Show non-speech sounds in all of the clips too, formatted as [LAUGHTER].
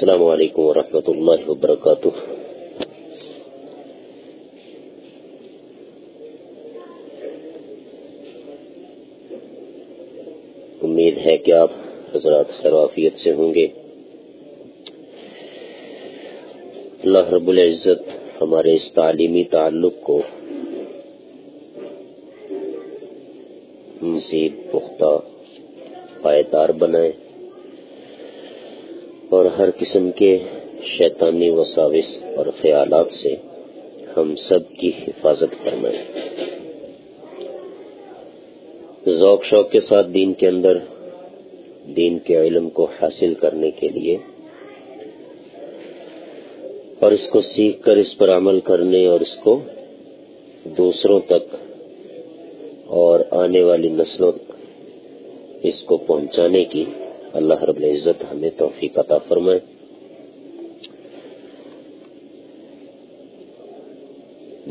السلام علیکم ورحمۃ اللہ وبرکاتہ امید ہے کہ آپ حضرات خرافیت سے ہوں گے. اللہ رب العزت ہمارے اس تعلیمی تعلق کو مزید پختہ پائیدار بنائے. اور ہر قسم کے شیطانی وساوس اور خیالات سے ہم سب کی حفاظت فرمائے ذوق شوق کے ساتھ دین کے اندر، دین کے علم کو حاصل کرنے کے لیے اور اس کو سیکھ کر اس پر عمل کرنے اور اس کو دوسروں تک اور آنے والی نسلوں اس کو پہنچانے کی اللہ رب العزت ہمیں توفیق عطا فرمائے۔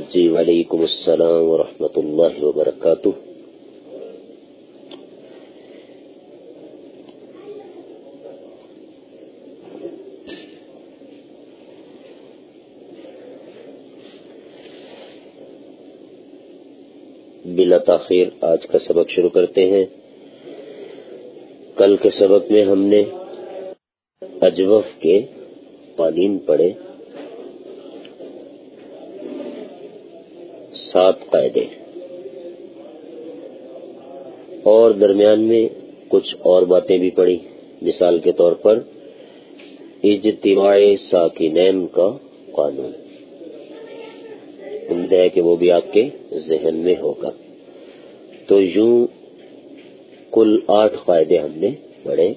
جی وعلیکم السلام ورحمۃ اللہ وبرکاتہ۔ بلا تاخیر آج کا سبق شروع کرتے ہیں۔ کل کے سبق میں ہم نے اجوف کے قالین پڑھے، سات قاعدے۔ اور درمیان میں کچھ اور باتیں بھی پڑھی۔ مثال کے طور پر، اجتماع ساکنین کا قانون۔ امید ہے کہ وہ بھی آپ کے ذہن میں ہوگا۔ تو یوں کل آٹھ قاعدے ہم نے پڑھے،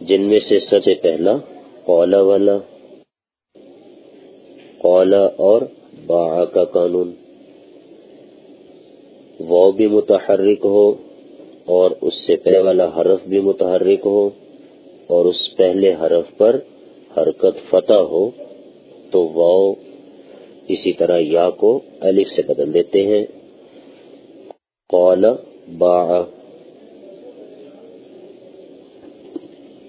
جن میں سے سب سے پہلا قولا والا قولا اور با کا قانون۔ وہ بھی متحرک ہو اور اس سے پہلے والا حرف بھی متحرک ہو اور اس پہلے حرف پر حرکت فتح ہو، تو وہ اسی طرح یا کو الف سے بدل دیتے ہیں۔ قول با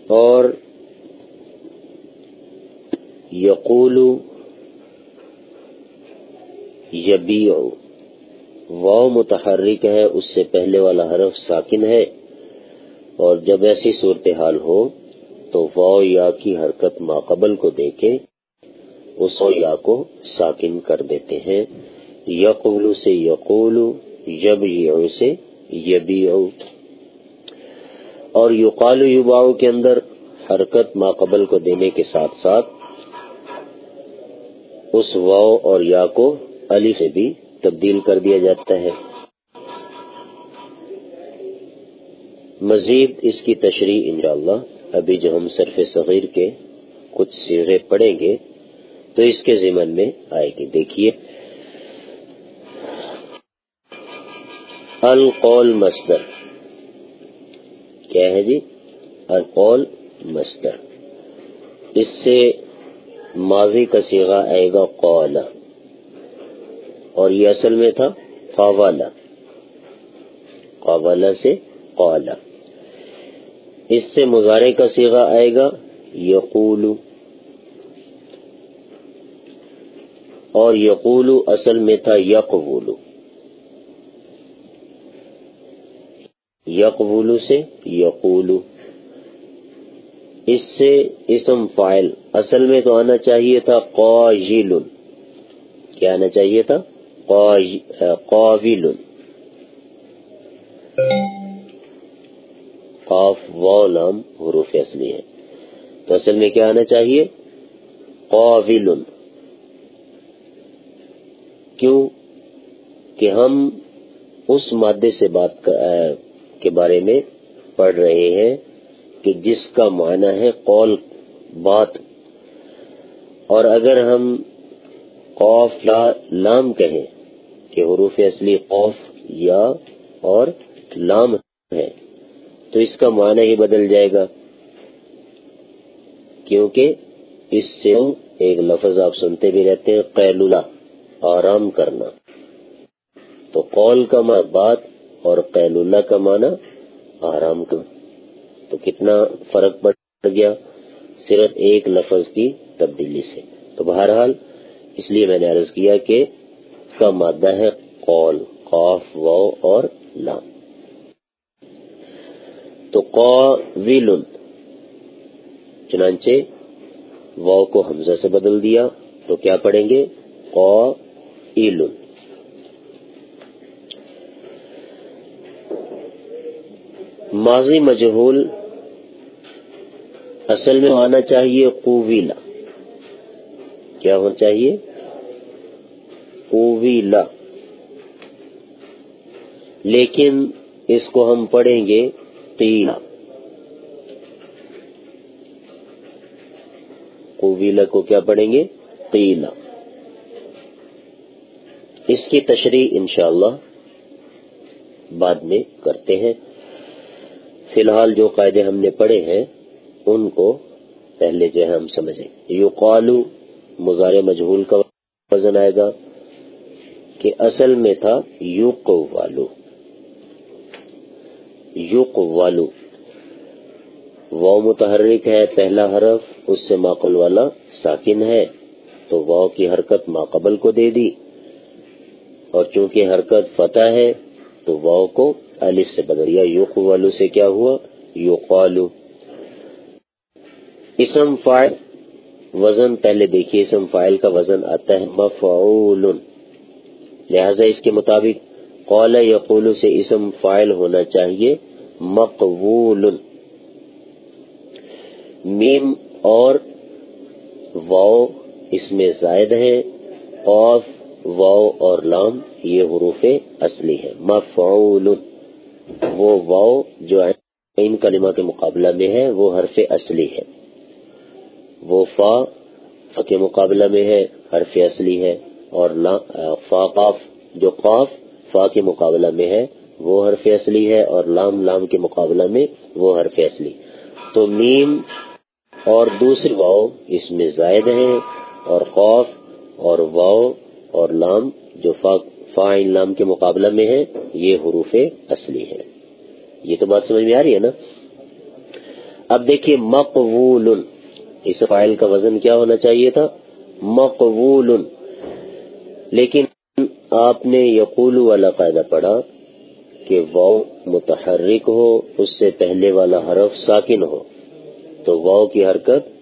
اور یقول یبی واؤ متحرک ہے، اس سے پہلے والا حرف ساکن ہے۔ اور جب ایسی صورتحال ہو تو واؤ یا کی حرکت ماقبل کو دیکھے، اس یا کو ساکن کر دیتے ہیں۔ یقول سے یقول یب سے یبی اور یقال یوباؤ کے اندر حرکت ماقبل کو دینے کے ساتھ ساتھ اس واؤ اور یا کو علی سے بھی تبدیل کر دیا جاتا ہے۔ مزید اس کی تشریح انشاءاللہ ابھی جو ہم صرف صغیر کے کچھ سیرے پڑھیں گے تو اس کے ذمن میں آئے گی۔ دیکھیے۔ القول مصدر۔ کیا ہے جی؟ القول مصدر۔ اس سے ماضی کا سیگا آئے گا قول اور یہ اصل میں تھا قوالا قوالا سے قولا اس سے مظاہرے کا سیگا آئے گا یقول۔ اور یقول اصل میں تھا یقول۔ یقول سے یقول اس سے اسم فائل۔ اصل میں تو آنا چاہیے تھا قاجل کیا آنا چاہیے تھا؟ قاویل قاف و لام حروف اصلی ہے تو اصل میں کیا آنا چاہیے؟ قاویل کیوں؟ کہ ہم اس مادے سے بات کے بارے میں پڑھ رہے ہیں کہ جس کا معنی ہے قول، بات۔ اور اگر ہم قوف لا لام کہیں کہ حروف اصلی قوف، یا اور لام ہے تو اس کا معنی ہی بدل جائے گا۔ کیونکہ اس سے ایک لفظ آپ سنتے بھی رہتے ہیں، قیلولہ، آرام کرنا۔ تو قول کا بات اور قیلولہ کا معنی آرام کا۔ تو کتنا فرق پڑ گیا صرف ایک لفظ کی تبدیلی سے۔ تو بہرحال اس لیے میں نے عرض کیا کہ کا مادہ ہے قول، قاف و اور لام۔ تو قویل چنانچہ و کو حمزہ سے بدل دیا تو کیا پڑھیں گے؟ قائل ماضی مجہول اصل میں آنا چاہیے قویلا کیا ہونا چاہیے؟ قویلا لیکن اس کو ہم پڑھیں گے تیلا قویلا کو کیا پڑھیں گے؟ تیلا اس کی تشریح انشاءاللہ بعد میں کرتے ہیں۔ فی الحال جو قاعدے ہم نے پڑھے ہیں، ان کو پہلے جو ہے ہم سمجھیں۔ یو قالو مزار مجہول کا وزن آئے گا کہ اصل میں تھا یو والو یو والو وہ متحرک ہے، پہلا حرف، اس سے ماقل والا ساکن ہے۔ تو واؤ کی حرکت ماقبل کو دے دی۔ اور چونکہ حرکت فتح ہے، تو واؤ کو الف سے بدلیا یو والو سے کیا ہوا؟ یو قالو اسم فائل وزن پہلے دیکھیے، اسم فائل کا وزن آتا ہے مفعول. لہذا اس کے مطابق قول یقول سے اسم فائل ہونا چاہیے مقبول. میم اور واؤ اس میں زائد ہیں قوف واؤ اور لام یہ حروف اصلی ہے مفعول. وہ واؤ جو ان کلمہ کے مقابلہ میں ہے، وہ حرف اصلی ہے۔ وہ فا فا کے مقابلہ میں ہے، حرف اصلی ہے۔ اور فا، قاف، جو قاف فا کے مقابلہ میں ہے، وہ حرف اصلی ہے۔ اور لام لام کے مقابلہ میں وہ حرف اصلی۔ تو میم اور دوسری واؤ اس میں زائد ہیں۔ اور خوف اور واؤ اور لام جو فا لام کے مقابلہ میں ہے، یہ حروف اصلی ہے یہ تو بات سمجھ میں آ رہی ہے نا؟ اب دیکھیے مقبول اس فائل کا وزن کیا ہونا چاہیے تھا؟ مقبول لیکن آپ نے یقول والا قاعدہ پڑھا کہ واؤ متحرک ہو، اس سے پہلے والا حرف ساکن ہو۔ تو واؤ کی حرکت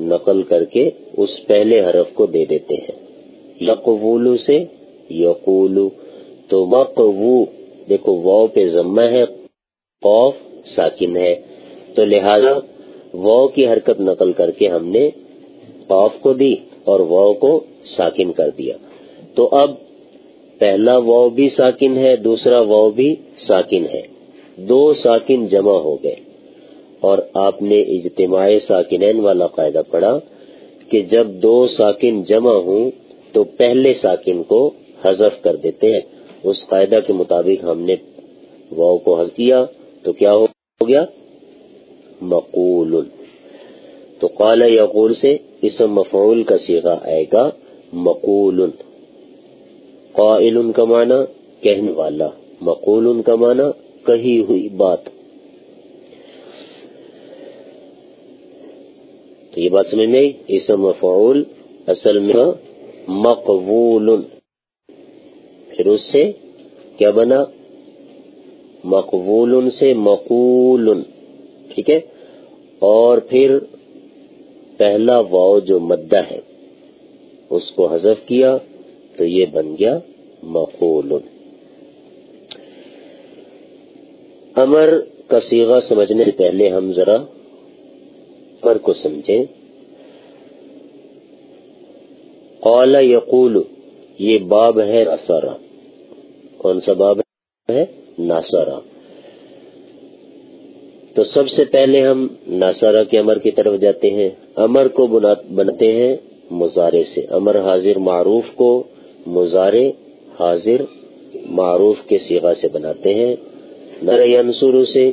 نقل کر کے اس پہلے حرف کو دے دیتے ہیں۔ یقول سے یقول تو مقو دیکھو واؤ پہ ضمہ ہے قوف ساکن ہے۔ تو لہذا واؤ کی حرکت نقل کر کے ہم نے قوف کو دی اور واؤ کو ساکن کر دیا۔ تو اب پہلا واؤ بھی ساکن ہے، دوسرا واؤ بھی ساکن ہے۔ دو ساکن جمع ہو گئے۔ اور آپ نے اجتماع ساکنین والا قاعدہ پڑھا کہ جب دو ساکن جمع ہوں تو پہلے ساکن کو حذف کر دیتے ہیں۔ اس قاعدہ کے مطابق ہم نے واؤ کو حذف کیا تو کیا ہو گیا؟ مقول۔ تو قال یقول سے اسم مفعول کا سیگا آئے گا، مقول۔ قائل کا معنی کہنے والا، مقول کا معنی کہی ہوئی بات۔ تو یہ بات سمجھ میں اسم مفعول اصل میں مقبول پھر اس سے کیا بنا؟ مقبول سے مقول ٹھیک ہے؟ اور پھر پہلا واؤ جو مدہ ہے، اس کو حذف کیا تو یہ بن گیا مقول امر کا سیغہ سمجھنے سے پہلے ہم ذرا پر کو سمجھیں۔ قال یقول، یہ باب ہے ناسارا کون سا باب ہے؟ ناسارا تو سب سے پہلے ہم ناسارا کے امر کی طرف جاتے ہیں۔ امر کو بناتے ہیں مزارے سے۔ امر حاضر معروف کو مزارے حاضر معروف کے سیغا سے بناتے ہیں۔ نر ینسرو سے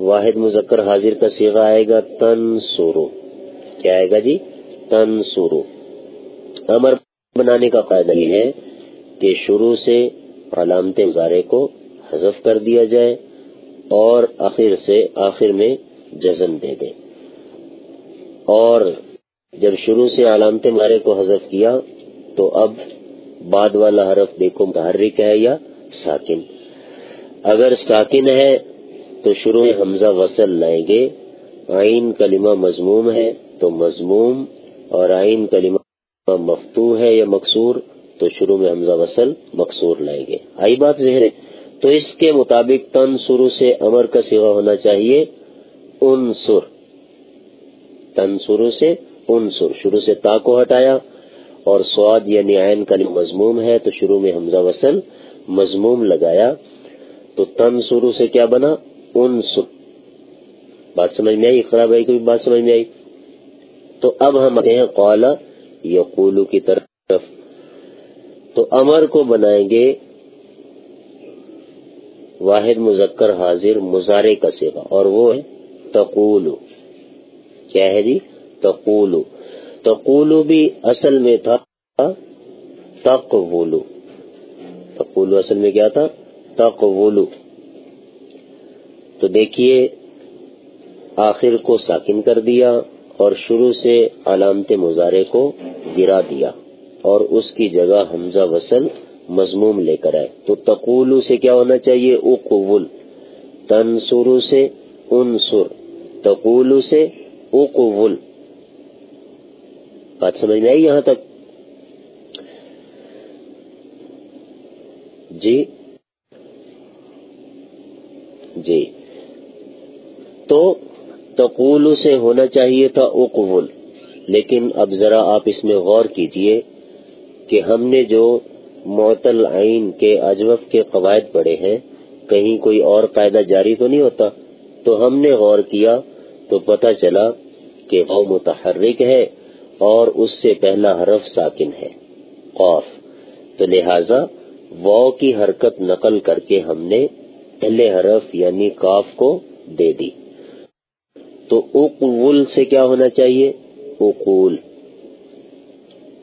واحد مذکر حاضر کا سیغا آئے گا تن سورو کیا آئے گا جی؟ تن سورو امر بنانے کا قاعدہ یہ ہے کہ شروع سے علامت مظاہرے کو حذف کر دیا جائے اور آخر سے آخر میں جزم دے دیں اور جب شروع سے علامت مارے کو حذف کیا تو اب بعد والا حرف دیکھو متحرک ہے یا ساکن۔ اگر ساکن ہے تو شروع میں حمزہ وصل لائیں گے۔ آئین کلمہ مضموم ہے تو مضموم اور آئین کلمہ مفتو ہے یا مقصور۔ تو شروع میں حمزہ وصل مقصور لائیں گے۔ آئی بات ذہن تو اس کے مطابق تن شروع سے امر کا سوا ہونا چاہیے، ان سر۔ تن شروع سے ان سر۔ شروع سے تا کو ہٹایا اور سواد یعنی عین کا مضموم ہے، تو شروع میں حمزہ وصل مضموم لگایا۔ تو تن شروع سے کیا بنا؟ ان سر۔ بات سمجھ میں آئی؟ خراب آئی کوئی بات سمجھ میں آئی؟ تو اب ہم آتے ہیں قالا یقولو کی طرف۔ تو امر کو بنائیں گے واحد مذکر حاضر مزارے کا سیوا اور وہ ہے تقولو کیا ہے جی؟ تقولو تقولو بھی اصل میں تھا تقولو تقولو اصل میں کیا تھا؟ تقولو تو دیکھیے، آخر کو ساکن کر دیا اور شروع سے علامت مظاہرے کو گرا دیا۔ اور اس کی جگہ حمزہ وصل مضموم لے کر آئے۔ تو تقولو سے کیا ہونا چاہیے؟ اقول۔ تنسرو سے انسر تقولو سے اقول۔ بات سمجھ میں آئی یہاں تک؟ جی۔ جی۔ تو تقول سے ہونا چاہیے تھا اقول۔ لیکن اب ذرا آپ اس میں غور کیجیے۔ کہ ہم نے جو معطل عین کے اجوف کے قواعد پڑھے ہیں، کہیں کوئی اور قاعدہ جاری تو نہیں ہوتا؟ تو ہم نے غور کیا تو پتہ چلا کہ وہ متحرک ہے اور اس سے پہلا حرف ساکن ہے قوف تو لہذا و کی حرکت نقل کر کے ہم نے پہلے حرف یعنی کاف کو دے دی۔ تو اقول سے کیا ہونا چاہیے؟ اقول۔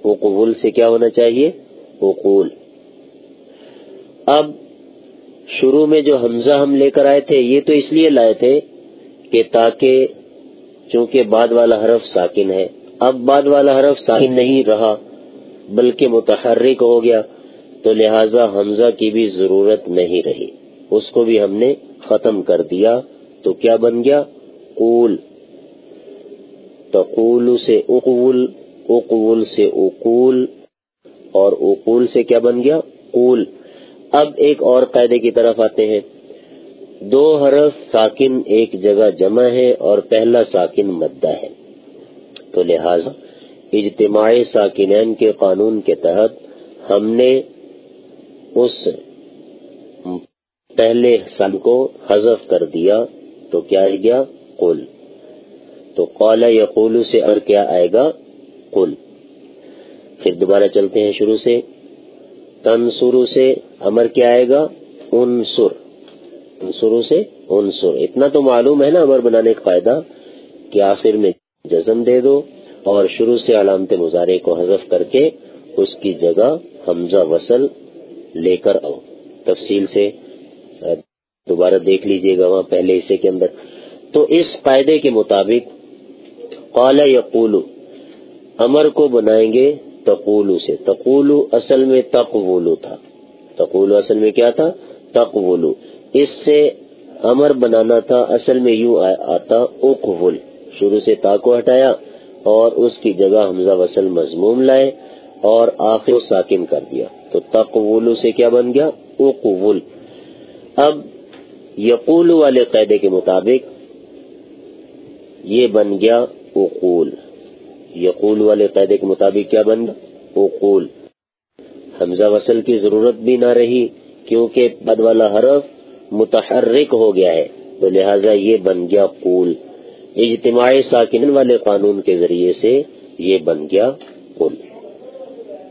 اقول سے کیا ہونا چاہیے؟ اقول اب شروع میں جو حمزہ ہم لے کر آئے تھے، یہ تو اس لیے لائے تھے کہ تاکہ چونکہ بعد والا حرف ساکن ہے، اب بعد والا حرف ساکن نہیں رہا، بلکہ متحرک ہو گیا، تو لہذا حمزہ کی بھی ضرورت نہیں رہی۔ اس کو بھی ہم نے ختم کر دیا، تو کیا بن گیا؟ قول۔ تقول سے اقول۔ اقول سے اقول اور اقول سے کیا بن گیا؟ قول۔ اب ایک اور قاعدے کی طرف آتے ہیں۔ دو حرف ساکن ایک جگہ جمع ہے اور پہلا ساکن مدہ ہے۔ تو لہذا اجتماعی ساکنین کے قانون کے تحت ہم نے اس پہلے سن کو حذف کر دیا تو کیا آئے گیا قل۔ تو قال یقول سے اور کیا آئے گا؟ قل۔ پھر دوبارہ چلتے ہیں شروع سے۔ تنسرو سے امر کیا آئے گا؟ انسر انسرو سے انسر اتنا تو معلوم ہے نا امر بنانے کا فائدہ کہ آخر میں جزم دے دو اور شروع سے علامت مظاہرے کو حذف کر کے اس کی جگہ حمزہ وصل لے کر آؤ۔ تفصیل سے دوبارہ دیکھ لیجیے گا وہاں پہلے حصے کے اندر۔ تو اس قاعدے کے مطابق قال یقولو امر کو بنائیں گے تقولو سے۔ تقولو اصل میں تقولو تھا۔ تقولو اصل میں کیا تھا؟ تقولو۔ اس سے امر بنانا تھا، اصل میں یوں آتا، اقول۔ شروع سے تا کو ہٹایا اور اس کی جگہ حمزہ وصل مضموم لائے اور آخر ساکن کر دیا۔ تو تقول سے کیا بن گیا؟ اقول۔ اب یقول والے قیدے کے مطابق یہ بن گیا اقول۔ یقول والے قیدے کے مطابق کیا بن گیا اقول حمزہ وصل کی ضرورت بھی نہ رہی، کیونکہ بد والا حرف متحرک ہو گیا ہے، تو لہٰذا یہ بن گیا قول۔ اجتماعی ساکن والے قانون کے ذریعے سے یہ بن گیا قول۔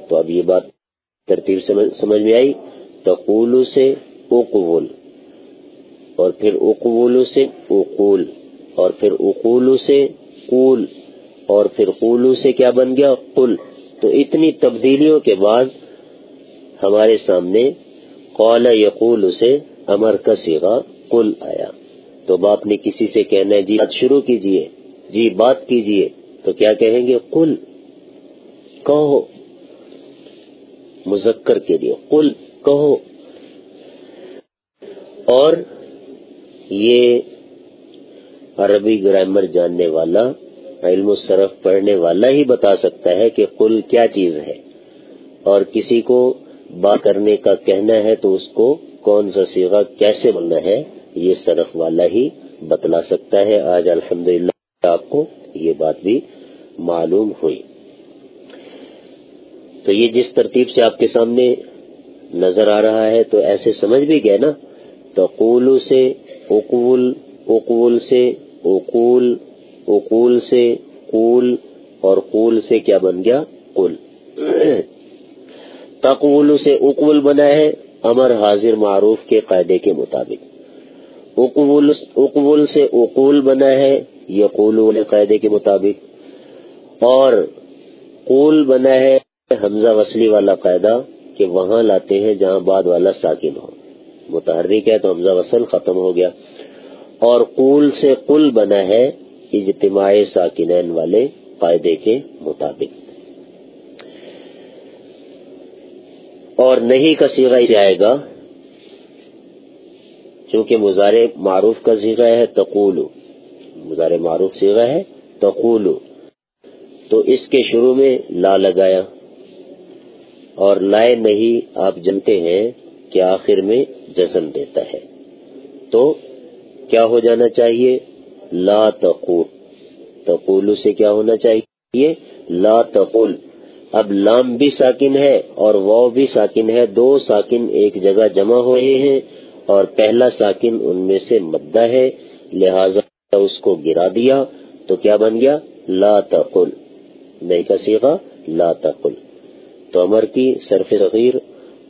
تو اب یہ بات ترتیب سمجھ میں آئی؟ تقول سے اقول اور پھر اقول سے اقول اور پھر اقول سے قول۔ اور پھر قولو سے کیا بن گیا؟ قل۔ تو اتنی تبدیلیوں کے بعد ہمارے سامنے قول یقول سے امر کا سیگا قل آیا۔ تو باپ نے کسی سے کہنا ہے جی بات شروع کیجیے۔ جی بات کیجیے۔ تو کیا کہیں گے؟ قل۔ کہو۔ مذکر کے لیے۔ قل۔ کہو۔ اور یہ عربی گرامر جاننے والا علم صرف پڑھنے والا ہی بتا سکتا ہے کہ قل کیا چیز ہے۔ اور کسی کو بات کرنے کا کہنا ہے تو اس کو کون سا سیگا کیسے بننا ہے، یہ صرف والا ہی بتلا سکتا ہے۔ آج الحمدللہ آپ کو یہ بات بھی معلوم ہوئی۔ تو یہ جس ترتیب سے آپ کے سامنے نظر آ رہا ہے، تو ایسے سمجھ بھی گئے نا۔ تو قولو سے، اقول اقول سے، اقول اقول سے قول اور قول سے کیا بن گیا؟ قل. [CLEARS THROAT] تقول سے اقول بنا ہے، امر حاضر معروف کے قاعدے کے مطابق. اقول سے اقول بنا ہے یقول قاعدے کے مطابق. اور قول بنا ہے، حمزہ وصلی والا قاعدہ کہ وہاں لاتے ہیں جہاں بعد والا ساکن ہو. متحرک ہے تو حمزہ وصل ختم ہو گیا. اور قول سے قل بنا ہے اجتماع ساکنین والے قاعدے کے مطابق۔ اور نہیں کا سیگا جائے گا، چونکہ مزار معروف کا سیگا ہے تقول مزار معروف سیگا ہے تقول تو اس کے شروع میں لا لگایا۔ اور لائے نہیں، آپ جانتے ہیں کہ آخر میں جزم دیتا ہے۔ تو کیا ہو جانا چاہیے؟ لا تقول تقول سے کیا ہونا چاہیے؟ لا تقول۔ اب لام بھی ساکن ہے اور وہ بھی ساکن ہے، دو ساکن ایک جگہ جمع ہوئے ہیں اور پہلا ساکن ان میں سے مدہ ہے، لہذا اس کو گرا دیا تو کیا بن گیا؟ لا تقل نہیں کا سیگا لا تقل تو امر کی صرف صغیر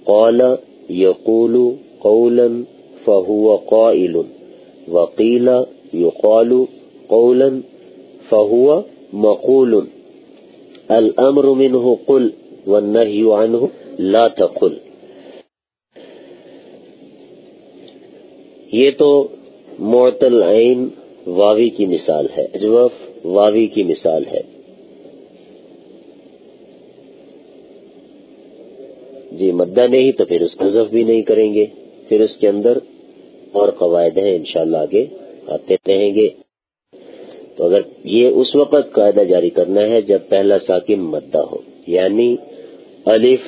قول یقول قولا فهو قائل وقیل یقال قولا فهو مقول. الامر منه قل والنهي عنه لا تقل. یہ تو معتل عین واوی کی مثال ہے اجوف واوی کی مثال ہے۔ جی مدہ نہیں تو پھر اس کا حذف بھی نہیں کریں گے، پھر اس کے اندر اور قواعد ہیں انشاءاللہ آگے۔ آتے رہیں گے۔ تو اگر یہ اس وقت قاعدہ جاری کرنا ہے جب پہلا ساکن مدہ ہو یعنی الف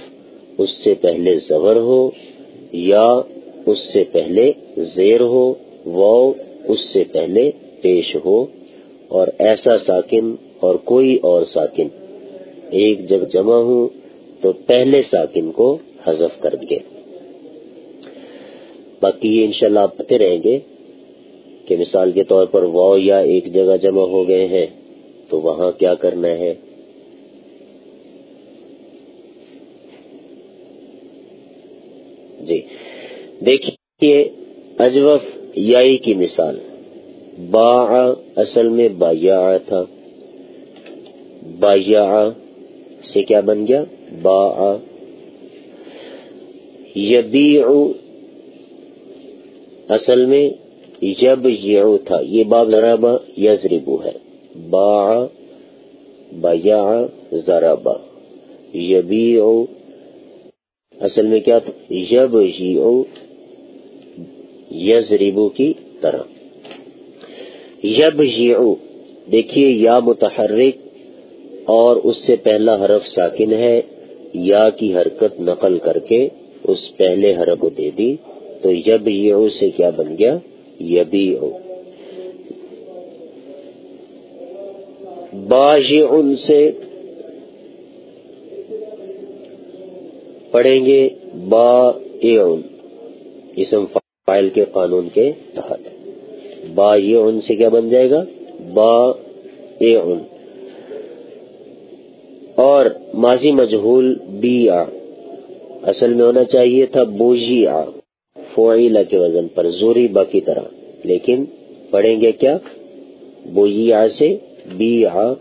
اس سے پہلے زبر ہو یا اس سے پہلے زیر ہو وہ اس سے پہلے پیش ہو، اور ایسا ساکن اور کوئی اور ساکن، ایک جب جمع ہو تو پہلے ساکن کو حذف کر دے باقی یہ انشاءاللہ آپ پتے رہیں گے۔ کہ مثال کے طور پر وہ یا ایک جگہ جمع ہو گئے ہیں، تو وہاں کیا کرنا ہے؟ جی۔ دیکھیے، اجوف یائی کی مثال۔ با اصل میں بایا تھا۔ بایا سے کیا بن گیا؟ با یبیع اصل میں یب یعو تھا، یہ باب ذرابا یزربو ہے۔ با بیا ذرابا یبیع اصل میں کیا تھا؟ یب یعو یزربو کی طرح۔ یب یعو دیکھیے یا متحرک اور اس سے پہلا حرف ساکن ہے، یا کی حرکت نقل کر کے اس پہلے حرف کو دے دی، تو یب یعو سے کیا بن گیا؟ یبی باش ان سے پڑھیں گے با اون اسم فائل کے قانون کے تحت. با ان سے کیا بن جائے گا؟ با اون اور ماضی مجہول بی آ اصل میں ہونا چاہیے تھا بوجی آ فوائلا کے وزن پر زوری با کی طرح۔ لیکن پڑھیں گے کیا؟ بوئی آ سے بی آ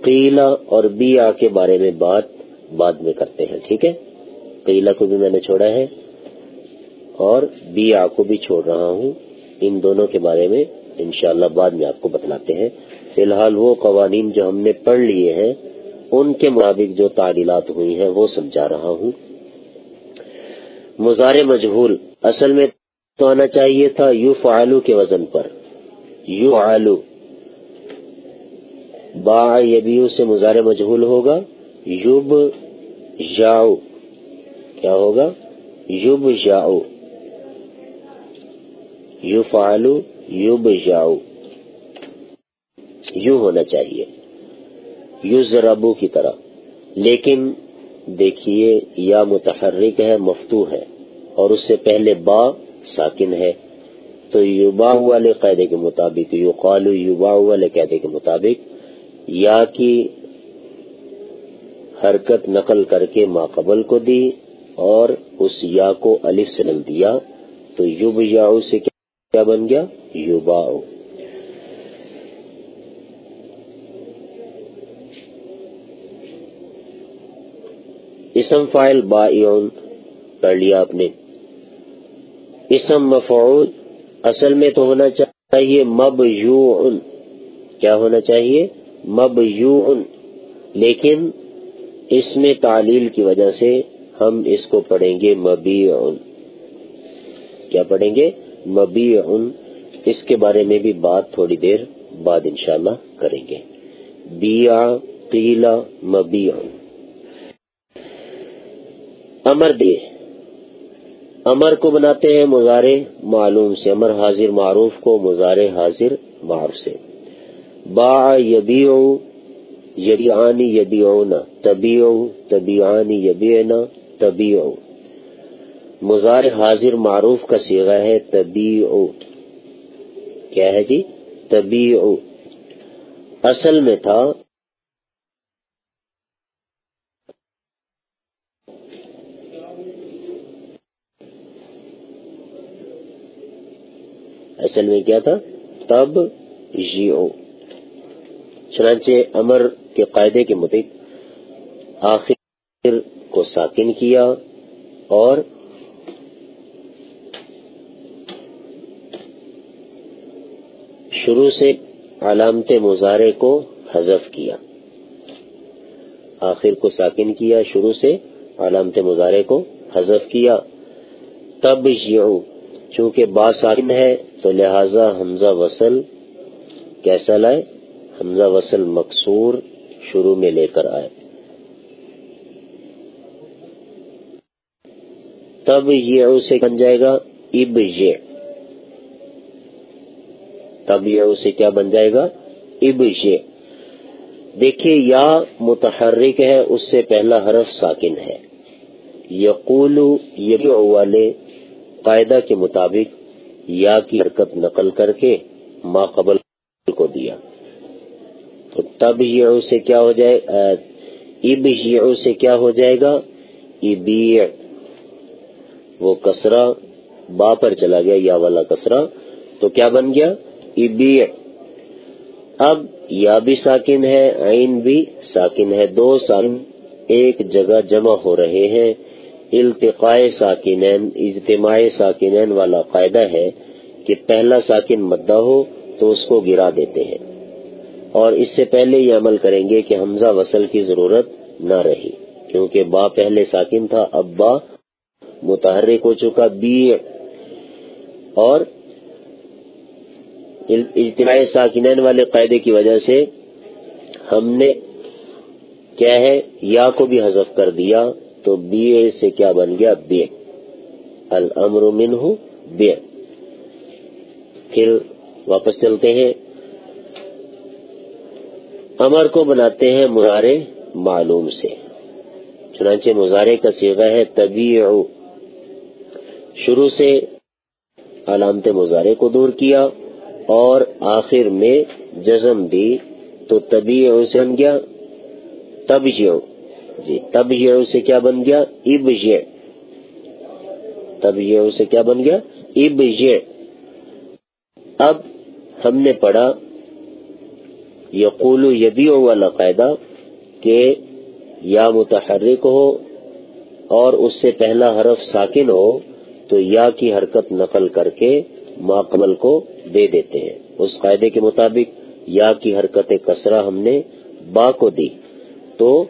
قیلا اور بی آ کے بارے میں بات بعد میں کرتے ہیں، ٹھیک ہے؟ قیلا کو بھی میں نے چھوڑا ہے اور بی آ کو بھی چھوڑ رہا ہوں ان دونوں کے بارے میں، انشاءاللہ بعد میں آپ کو بتلاتے ہیں۔ فی الحال وہ قوانین جو ہم نے پڑھ لیے ہیں، ان کے مطابق جو تعلیلات ہوئی ہیں، وہ سمجھا رہا ہوں۔ مزار مجہول اصل میں تو آنا چاہیے تھا یو فعلو کے وزن پر۔ یو آلو با یبیو سے مزار مجہول ہوگا۔ یوب جاؤ کیا ہوگا؟ یوب جاؤ یو فعلو یوب جاؤ یوں ہونا چاہیے۔ یو ذرابو کی طرح۔ لیکن دیکھیے، یا متحرک ہے مفتو ہے۔ اور اس سے پہلے با ساکن ہے۔ تو یوبا والے قاعدے کے مطابق یو قالو یوبا والے قاعدے کے مطابق، یا کی حرکت نقل کر کے ماقبل کو دی اور اس یا کو الف سے دیا، تو یوب یا سے کیا بن گیا؟ یوبا اسم فائل با پڑھ لیا آپ نے۔ اسم مفعول اصل میں تو ہونا چاہیے مب یو کیا ہونا چاہیے؟ مب یو لیکن اس میں تعلیل کی وجہ سے ہم اس کو پڑھیں گے مبی کیا پڑھیں گے؟ مبی اس کے بارے میں بھی بات تھوڑی دیر بعد انشاءاللہ کریں گے۔ بیا قیلا مبی امر دے۔ امر کو بناتے ہیں مزارے معلوم سے، امر حاضر معروف کو مزارے حاضر معروف سے۔ با یبیو یبیانی یبیونا طبیعو طبیعانی یبینا طبیعو مزار حاضر معروف کا سیغہ ہے طبیعو کیا ہے جی؟ طبیعو اصل میں تھا اصل میں کیا تھا؟ تب جیو چنانچہ امر کے قاعدے کے مطابق آخر کو ساکن کیا اور شروع سے علامت مظاہرے کو حذف کیا۔ آخر کو ساکن کیا، شروع سے علامت مظاہرے کو حذف کیا۔ تب جیو چونکہ با ساکن ہے، تو لہذا حمزہ وصل کیسا لائے؟ حمزہ وصل مقصور شروع میں لے کر آئے۔ تب یہ اسے بن جائے گا؟ اب یہ تب یہ اسے کیا بن جائے گا؟ اب یہ دیکھیے، یا متحرک ہے، اس سے پہلا حرف ساکن ہے۔ یقول والے۔ قاعدہ کے مطابق یا کی حرکت نقل کر کے ما قبل کو دیا۔ تو تب یہ سے کیا ہو جائے اب یہ سے کیا ہو جائے گا؟ ابیع وہ کسرا با پر چلا گیا، یا والا کسرا تو کیا بن گیا؟ ابیع اب یا بھی ساکن ہے، عین بھی ساکن ہے، دو ساکن ایک جگہ جمع ہو رہے ہیں۔ التقاء ساکنین، اجتماع ساکنین والا قاعدہ ہے کہ پہلا ساکن مدہ ہو تو اس کو گرا دیتے ہیں۔ اور اس سے پہلے یہ عمل کریں گے کہ حمزہ وصل کی ضرورت نہ رہی، کیونکہ با پہلے ساکن تھا، اب با متحرک ہو چکا بی اور اجتماع ساکنین والے قاعدے کی وجہ سے ہم نے کیا ہے، یا کو بھی حذف کر دیا تو بی اے سے کیا بن گیا؟ بے الامر منہ بے پھر واپس چلتے ہیں۔ امر کو بناتے ہیں مزارے معلوم سے۔ چنانچہ مظاہرے کا سیغہ ہے طبی شروع سے علامت مظاہرے کو دور کیا اور آخر میں جزم دی۔ تو طبی سے بن گیا تب جی تب یہ اسے کیا بن گیا؟ اب یہ۔ تب یہ اسے کیا بن گیا؟ اب یہ۔ اب ہم نے پڑھا، یقول یبی والا قاعدہ کہ یا متحرک ہو اور اس سے پہلا حرف ساکن ہو تو یا کی حرکت نقل کر کے ماکمل کو دے دیتے ہیں۔ اس قاعدے کے مطابق یا کی حرکت کسرا ہم نے با کو دی۔ تو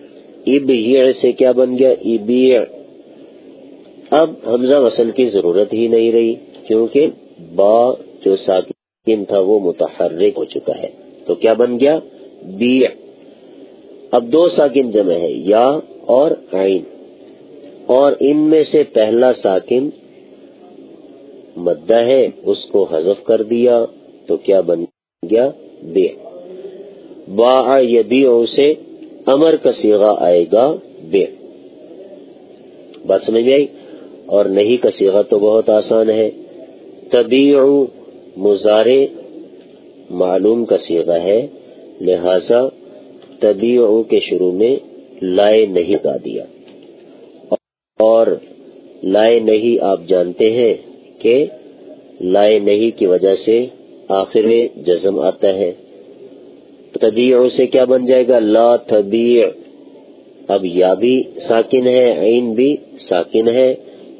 اب سے کیا بن گیا؟ اب اب حمزہ وصل کی ضرورت ہی نہیں رہی، کیونکہ با جو ساکن تھا وہ متحرک ہو چکا ہے۔ تو کیا بن گیا؟ بی۔ اب دو ساکن جمع ہے یا اور عین۔ اور ان میں سے پہلا ساکن مدہ ہے، اس کو حذف کر دیا، تو کیا بن گیا؟ بے با یبی سے امر کا سیگا آئے گا بے۔ بات سمجھ میں آئی؟ اور نہیں کا سیگا تو بہت آسان ہے۔ طبی مزارے معلوم کا سیگا ہے۔ لہذا طبی کے شروع میں لائے نہیں گا دیا۔ اور لائے نہیں آپ جانتے ہیں کہ لائے نہیں کی وجہ سے آخر میں جزم آتا ہے۔ طبیع سے کیا بن جائے گا؟ لا طبیع. اب یا بھی ساکن ہے، عین بھی ساکن ہے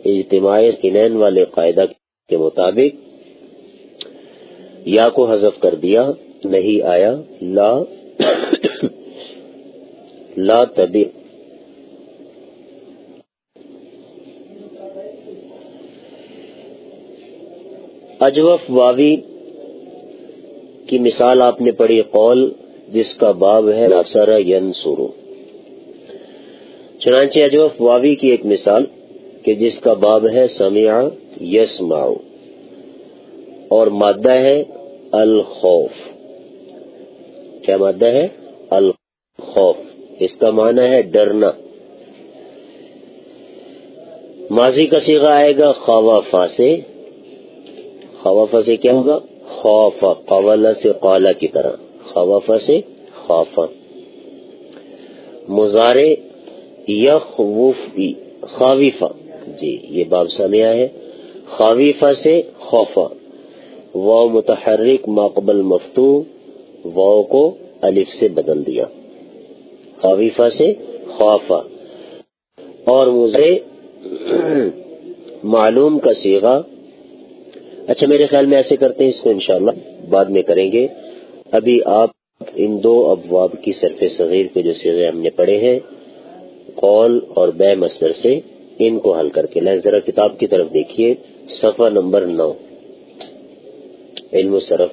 اجتماعی کنین والے قاعدہ کے مطابق۔ یا کو حذف کر دیا، نہیں آیا، لا [COUGHS] لا طبیع. اجوف واوی کی مثال آپ نے پڑھی قول جس کا باب ہے ناصر ین چنانچہ اجوف واوی کی ایک مثال کہ جس کا باب ہے سمیع یس اور مادہ ہے الخوف۔ کیا مادہ ہے؟ الخوف۔ اس کا معنی ہے ڈرنا۔ ماضی کا سیگا آئے گا خواہ سے۔ خوافا سے کیا ہوگا؟ خوف قولا سے قالا کی طرح۔ خوافا۔ سے خوف مزارے خاویفا جی یہ باب سمیا ہے۔ خاویفا سے خوفا و متحرک ماقبل مفتو و کو الف سے بدل دیا۔ خاویفا سے خوفا اور مزے معلوم کا سیگا اچھا میرے خیال میں ایسے کرتے ہیں اس کو انشاءاللہ بعد میں کریں گے۔ ابھی آپ ان دو ابواب کی صرف صغیر کے جو سیغے ہم نے پڑھے ہیں، قول اور بے مصدر سے ان کو حل کر کے لائن ذرا کتاب کی طرف دیکھیے، صفحہ نمبر نو۔ علم و صرف۔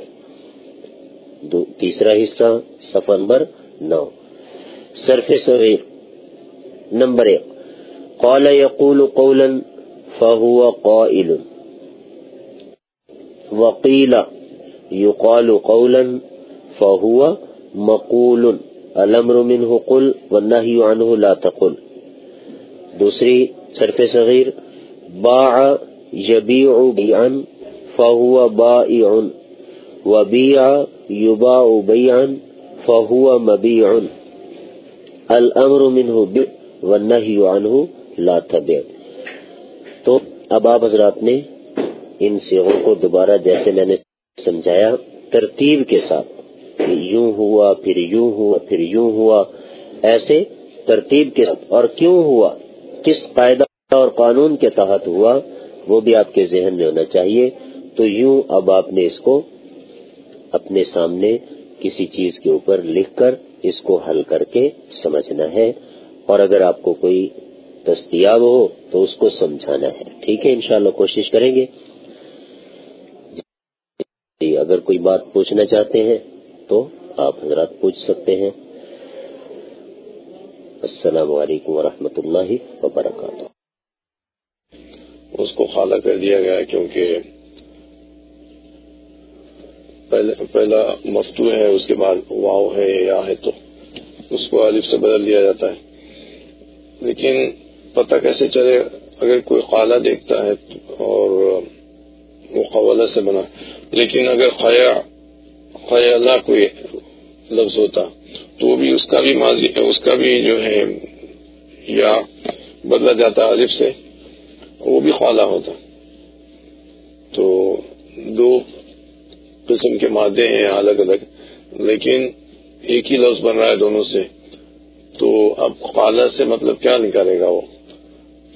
تیسرا حصہ، صفحہ نمبر نو۔ صرف صغیر۔ نمبر ایک۔ قال یقول قولا فهو قائل۔ وقیل یقال قولا فهو مقول. الامر منه قل والنهي عنه لا تقل. دوسری صرف صغیر، باع یبیع بیعا فهو بائع وبیع یباع بیعا فهو مبیع. الامر منه بع والنهي عنه لا تبع تو اب آپ حضرات نے ان سیغوں کو دوبارہ جیسے میں نے سمجھایا ترتیب کے ساتھ یوں ہوا، پھر یوں ہوا، پھر یوں ہوا۔ ایسے ترتیب کے ساتھ۔ اور کیوں ہوا؟ کس قاعدہ اور قانون کے تحت ہوا؟ وہ بھی آپ کے ذہن میں ہونا چاہیے۔ تو یوں اب آپ نے اس کو اپنے سامنے کسی چیز کے اوپر لکھ کر اس کو حل کر کے سمجھنا ہے۔ اور اگر آپ کو کوئی دستیاب ہو تو اس کو سمجھانا ہے۔ ٹھیک ہے، انشاءاللہ کوشش کریں گے۔ جی، اگر کوئی بات پوچھنا چاہتے ہیں تو آپ حضرات پوچھ سکتے ہیں۔ السلام علیکم ورحمۃ اللہ وبرکاتہ۔ اس کو خالہ کر دیا گیا کیونکہ پہلا مفتو ہے، اس کے بعد واؤ ہے، یا ہے تو۔ اس کو الف سے بدل دیا جاتا ہے۔ لیکن پتہ کیسے چلے، اگر کوئی خالہ دیکھتا ہے اور وہ قوالہ سے بنا۔ لیکن اگر خیا خیالہ کوئی لفظ ہوتا، تو وہ بھی اس کا بھی ماضی، اس کا بھی جو ہے، یا بدلا جاتا الف سے، وہ بھی خالہ ہوتا۔ تو دو قسم کے مادے ہیں الگ الگ، لیکن ایک ہی لفظ بن رہا ہے دونوں سے۔ تو اب خالہ سے مطلب کیا نکالے گا وہ؟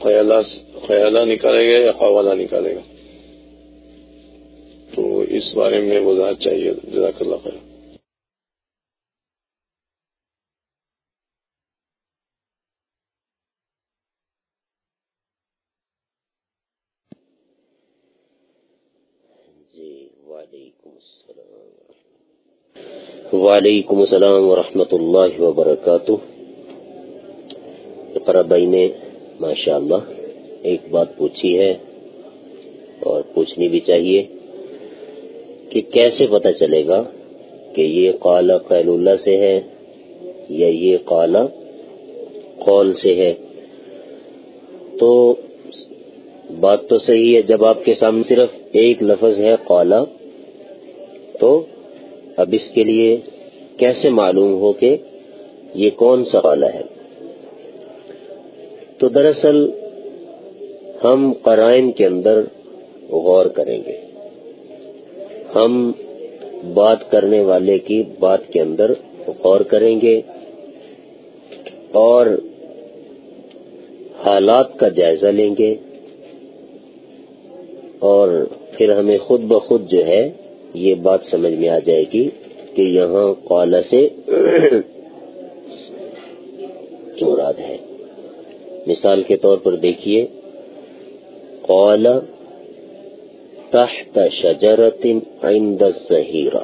خیالہ خیالہ نکالے گا یا قوالہ نکالے گا؟ تو اس بارے میں وضاحت چاہیے۔ جزاک اللہ خیر۔ جی، السلام۔ وعلیکم السلام ورحمۃ اللہ وبرکاتہ۔ اقرا بھائی نے ماشاء اللہ ایک بات پوچھی ہے اور پوچھنی بھی چاہیے۔ کہ کیسے پتہ چلے گا کہ یہ قال قیل اللہ سے ہے یا یہ قال قول سے ہے؟ تو بات تو صحیح ہے، جب آپ کے سامنے صرف ایک لفظ ہے قالا تو اب اس کے لیے کیسے معلوم ہو کہ یہ کون سا قالا ہے؟ تو دراصل ہم قرائن کے اندر غور کریں گے۔ ہم بات کرنے والے کی بات کے اندر غور کریں گے اور حالات کا جائزہ لیں گے اور پھر ہمیں خود بخود جو ہے یہ بات سمجھ میں آ جائے گی کہ یہاں قالا سے مراد ہے۔ مثال کے طور پر دیکھیے، قال تحت شجرت عند الزہیرہ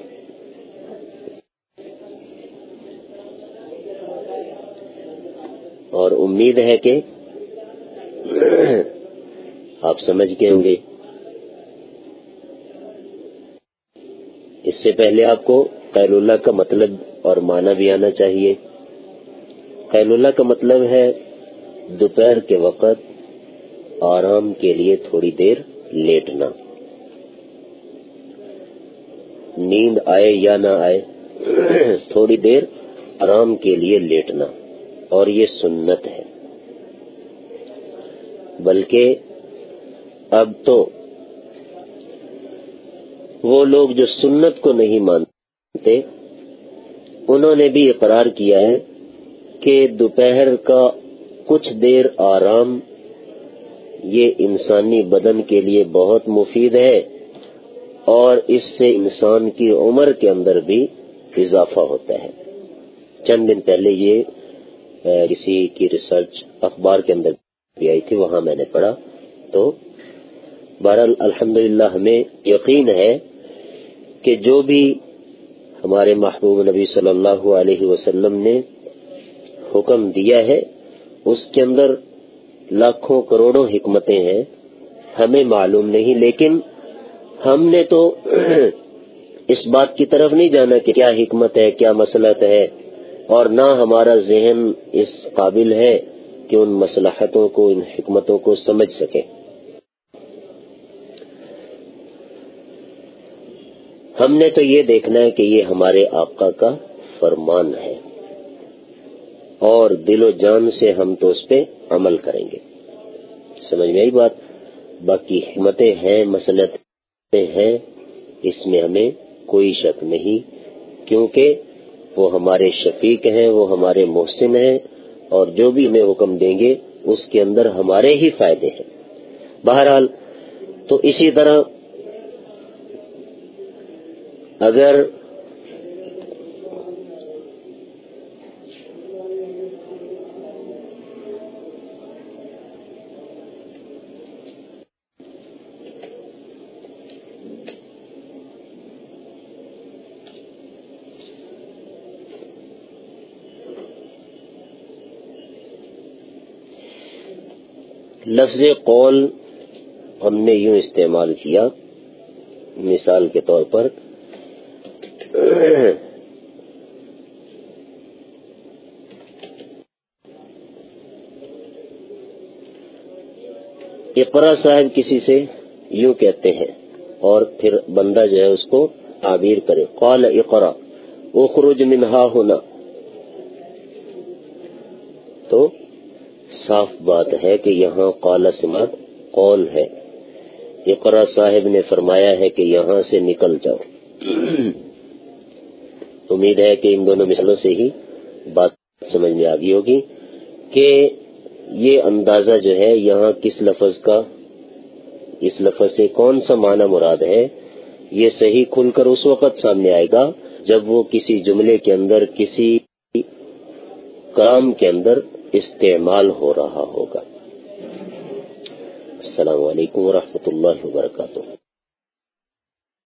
اور امید ہے کہ آپ سمجھ گئے ہوں گے۔ اس سے پہلے آپ کو قیل اللہ کا مطلب اور معنی بھی آنا چاہیے۔ قیل اللہ کا مطلب ہے دوپہر کے وقت آرام کے لیے تھوڑی دیر لیٹنا۔ نیند آئے یا نہ آئے، [CLEARS THROAT] تھوڑی دیر آرام کے لیے لیٹنا، اور یہ سنت ہے۔ بلکہ اب تو وہ لوگ جو سنت کو نہیں مانتے، انہوں نے بھی اقرار کیا ہے کہ دوپہر کا کچھ دیر آرام یہ انسانی بدن کے لیے بہت مفید ہے۔ اور اس سے انسان کی عمر کے اندر بھی اضافہ ہوتا ہے۔ چند دن پہلے یہ کسی کی ریسرچ اخبار کے اندر بھی آئی تھی، وہاں میں نے پڑھا۔ تو بہرحال الحمد ہمیں یقین ہے کہ جو بھی ہمارے محبوب نبی صلی اللہ علیہ وسلم نے حکم دیا ہے، اس کے اندر لاکھوں کروڑوں حکمتیں ہیں، ہمیں معلوم نہیں، لیکن ہم نے تو اس بات کی طرف نہیں جانا کہ کیا حکمت ہے، کیا مسلط ہے، اور نہ ہمارا ذہن اس قابل ہے کہ ان مسلحتوں کو، ان حکمتوں کو سمجھ سکے۔ ہم نے تو یہ دیکھنا ہے کہ یہ ہمارے آقا کا فرمان ہے۔ اور دل و جان سے ہم تو اس پہ عمل کریں گے۔ سمجھ میں آئی بات؟ باقی حکمتیں ہیں، مسلط مسلطیں ہیں، اس میں ہمیں کوئی شک نہیں، کیونکہ وہ ہمارے شفیق ہیں، وہ ہمارے محسن ہیں، اور جو بھی ہمیں حکم دیں گے، اس کے اندر ہمارے ہی فائدے ہیں۔ بہرحال، تو اسی طرح اگر لفظ قول ہم نے یوں استعمال کیا، مثال کے طور پر اقرا صاحب کسی سے یوں کہتے ہیں اور پھر بندہ جو ہے اس کو تعبیر کرے، قال اقرا، اخرج منہا ہونا تو صاف بات ہے کہ یہاں قال سمت قول ہے۔ اقرا صاحب نے فرمایا ہے کہ یہاں سے نکل جاؤ۔ امید ہے کہ ان دونوں مثالوں سے ہی بات سمجھ میں آ گئی ہوگی کہ یہ اندازہ جو ہے یہاں کس لفظ کا، اس لفظ سے کون سا معنی مراد ہے، یہ صحیح کھل کر اس وقت سامنے آئے گا جب وہ کسی جملے کے اندر، کسی کام کے اندر استعمال ہو رہا ہوگا۔ السلام علیکم ورحمۃ اللہ وبرکاتہ۔